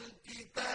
الكتاب